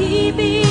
He be.